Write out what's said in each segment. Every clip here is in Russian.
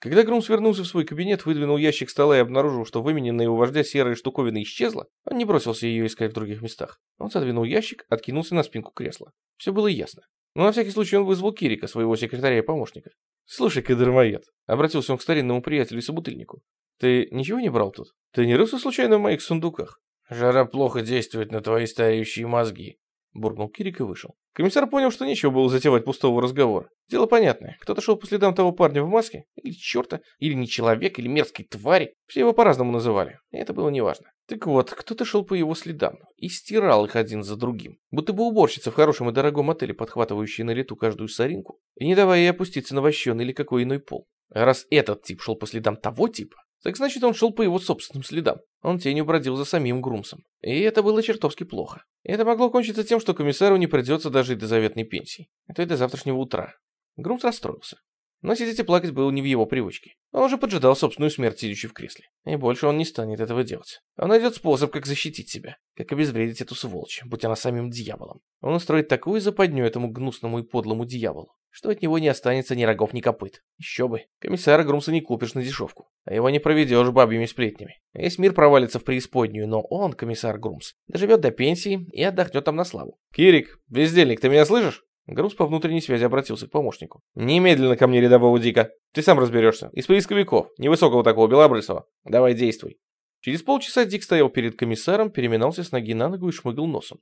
Когда Грумс вернулся в свой кабинет, выдвинул ящик стола и обнаружил, что вымененная у вождя серая штуковина исчезла, он не бросился ее искать в других местах. Он задвинул ящик, откинулся на спинку кресла. Все было ясно. Но на всякий случай он вызвал Кирика, своего секретаря и помощника. «Слушай-ка, дармоед», — обратился он к старинному приятелю и собутыльнику. «Ты ничего не брал тут? Ты не рылся случайно в моих сундуках?» «Жара плохо действует на твои стареющие мозги», — буркнул Кирик и вышел. Комиссар понял, что нечего было затевать пустого разговора. Дело понятное. Кто-то шел по следам того парня в маске, или черта, или не человек, или мерзкой твари. Все его по-разному называли. И это было неважно. Так вот, кто-то шел по его следам и стирал их один за другим. Будто бы уборщица в хорошем и дорогом отеле, подхватывающая на лету каждую соринку, и не давая ей опуститься на вощеный или какой иной пол. А раз этот тип шел по следам того типа, так значит, он шел по его собственным следам. Он тенью бродил за самим Грумсом. И это было чертовски плохо. Это могло кончиться тем, что комиссару не придется дожить до заветной пенсии. А то и до завтрашнего утра. Грумс расстроился. Но сидеть и плакать было не в его привычке. Он уже поджидал собственную смерть, сидящий в кресле. И больше он не станет этого делать. Он найдет способ, как защитить себя, как обезвредить эту сволочь, будь она самим дьяволом. Он устроит такую западню этому гнусному и подлому дьяволу, что от него не останется ни рогов, ни копыт. Еще бы. Комиссара Грумса не купишь на дешевку, а его не проведешь бабьими сплетнями. Весь мир провалится в преисподнюю, но он, комиссар Грумс, доживет до пенсии и отдохнет там на славу. «Кирик, бездельник, ты меня слышишь?» Груз по внутренней связи обратился к помощнику. «Немедленно ко мне рядового Дика. Ты сам разберешься. Из поисковиков. Невысокого такого, белобрысого. Давай действуй». Через полчаса Дик стоял перед комиссаром, переминался с ноги на ногу и шмыгал носом.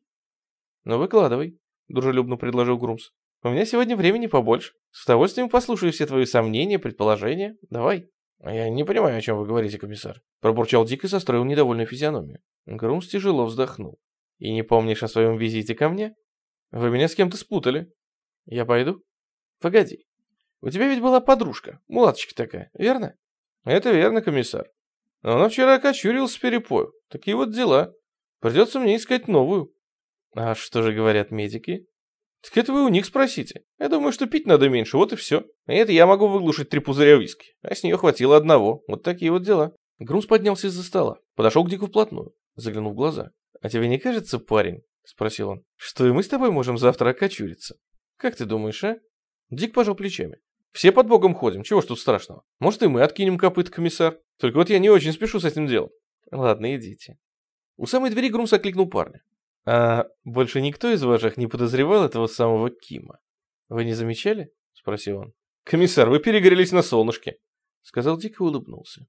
«Ну, выкладывай», — дружелюбно предложил Грумс. «У меня сегодня времени побольше. С удовольствием послушаю все твои сомнения, предположения. Давай». «Я не понимаю, о чем вы говорите, комиссар», — пробурчал Дик и состроил недовольную физиономию. Грумс тяжело вздохнул. «И не помнишь о своем визите ко мне? Вы меня с кем-то спутали». Я пойду? Погоди. У тебя ведь была подружка, мулаточка такая, верно? Это верно, комиссар. Но она вчера окочурилась с перепою. Такие вот дела. Придется мне искать новую. А что же говорят медики? Так это вы у них спросите. Я думаю, что пить надо меньше, вот и все. И это я могу выглушить три пузыря виски. А с нее хватило одного. Вот такие вот дела. Груз поднялся из-за стола. Подошел к Дику вплотную. Заглянул в глаза. А тебе не кажется, парень, спросил он, что и мы с тобой можем завтра окочуриться? Как ты думаешь, а? Дик пожал плечами. Все под богом ходим, чего ж тут страшного? Может, и мы откинем копыт, комиссар? Только вот я не очень спешу с этим делом. Ладно, идите. У самой двери Грумс окликнул парня. А больше никто из ваших не подозревал этого самого Кима? Вы не замечали? Спросил он. Комиссар, вы перегорелись на солнышке. Сказал Дик и улыбнулся.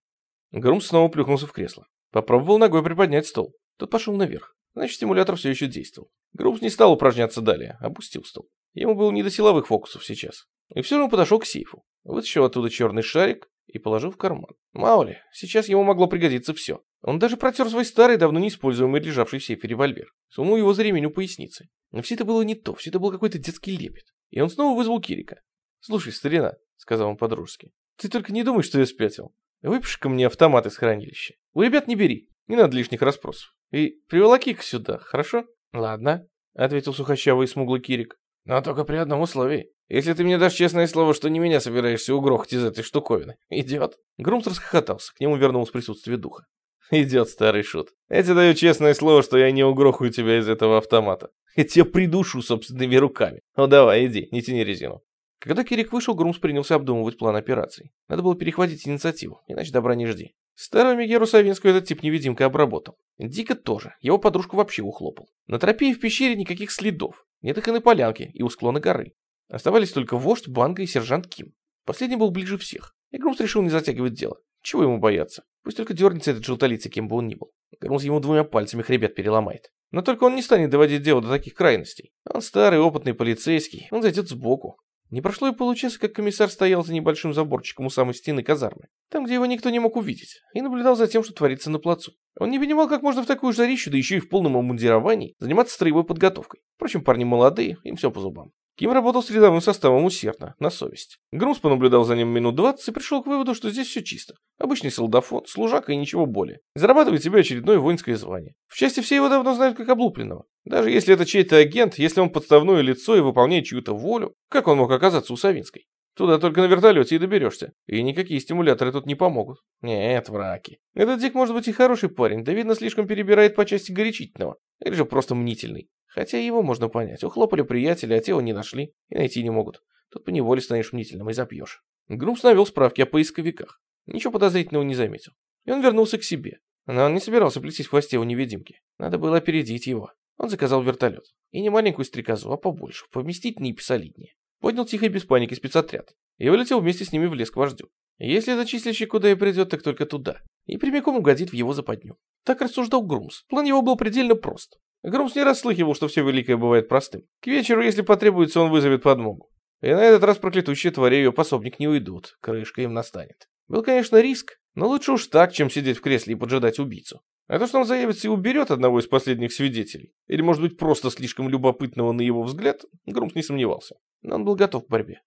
Грумс снова плюхнулся в кресло. Попробовал ногой приподнять стол. Тот пошел наверх. Значит, стимулятор все еще действовал. Грумс не стал упражняться далее, опустил стол. Ему было не до силовых фокусов сейчас. И все равно подошел к сейфу, вытащил оттуда черный шарик и положил в карман. Мало ли, сейчас ему могло пригодиться все. Он даже протер свой старый, давно не используемый лежавший в сейфе револьвер. Сунул его за ремень у поясницы. Но все это было не то, все это был какой-то детский лепет. И он снова вызвал Кирика. «Слушай, старина», — сказал он по-дружески, — «ты только не думай, что я спятил. Выпиши-ка мне автомат из хранилища. У ребят не бери, не надо лишних расспросов. И приволоки-ка сюда, хорошо?» «Ладно», — ответил сухощавый и смуглый Кирик. Но только при одном условии. Если ты мне дашь честное слово, что не меня собираешься угрохать из этой штуковины. Идет. Грумс расхохотался, к нему вернулось присутствие духа. Идет, старый шут. Я тебе даю честное слово, что я не угрохаю тебя из этого автомата. Я тебя придушу собственными руками. Ну давай, иди, не тяни резину. Когда Кирик вышел, Грумс принялся обдумывать план операции. Надо было перехватить инициативу, иначе добра не жди. Старого Мегеру Савинскую этот тип невидимка обработал. Дика тоже, его подружку вообще ухлопал. На тропе и в пещере никаких следов. Нет их и на полянке, и у склона горы. Оставались только вождь, Банга и сержант Ким. Последний был ближе всех. И Грумс решил не затягивать дело. Чего ему бояться? Пусть только дернется этот желтолицый, кем бы он ни был. Грумс ему двумя пальцами хребет переломает. Но только он не станет доводить дело до таких крайностей. Он старый, опытный полицейский, он зайдет сбоку. Не прошло и получаса, как комиссар стоял за небольшим заборчиком у самой стены казармы, там, где его никто не мог увидеть, и наблюдал за тем, что творится на плацу. Он не понимал, как можно в такую жарищу, да еще и в полном обмундировании, заниматься строевой подготовкой. Впрочем, парни молодые, им все по зубам. Ким работал с рядовым составом усердно, на совесть. Грумс понаблюдал за ним минут двадцать и пришел к выводу, что здесь все чисто. Обычный солдафон, служака и ничего более. Зарабатывает себе очередное воинское звание. В части все его давно знают как облупленного. Даже если это чей-то агент, если он подставное лицо и выполняет чью-то волю, как он мог оказаться у Савинской? Туда только на вертолете и доберешься. И никакие стимуляторы тут не помогут. Нет, враки. Этот Дик может быть и хороший парень, да видно слишком перебирает по части горячительного. Или же просто мнительный. Хотя его можно понять. Ухлопали приятеля, а те его не нашли и найти не могут. Тут поневоле станешь мнительным и запьешь. Грумс навел справки о поисковиках. Ничего подозрительного не заметил. И он вернулся к себе. Но он не собирался плестись в хвосте у невидимки. Надо было опередить его. Он заказал вертолет. И не маленькую стрекозу, а побольше, поместительнее и посолиднее. Поднял тихо и без паники спецотряд. И вылетел вместе с ними в лес к вождю. Если зачислищий куда и придет, так только туда. И прямиком угодит в его западню. Так рассуждал Грумс. План его был предельно прост. Грумс не расслыхивал, что все великое бывает простым. К вечеру, если потребуется, он вызовет подмогу. И на этот раз проклятущие твари ее пособник не уйдут, крышка им настанет. Был, конечно, риск, но лучше уж так, чем сидеть в кресле и поджидать убийцу. А то, что он заявится и уберет одного из последних свидетелей, или, может быть, просто слишком любопытного на его взгляд, Грумс не сомневался. Но он был готов к борьбе.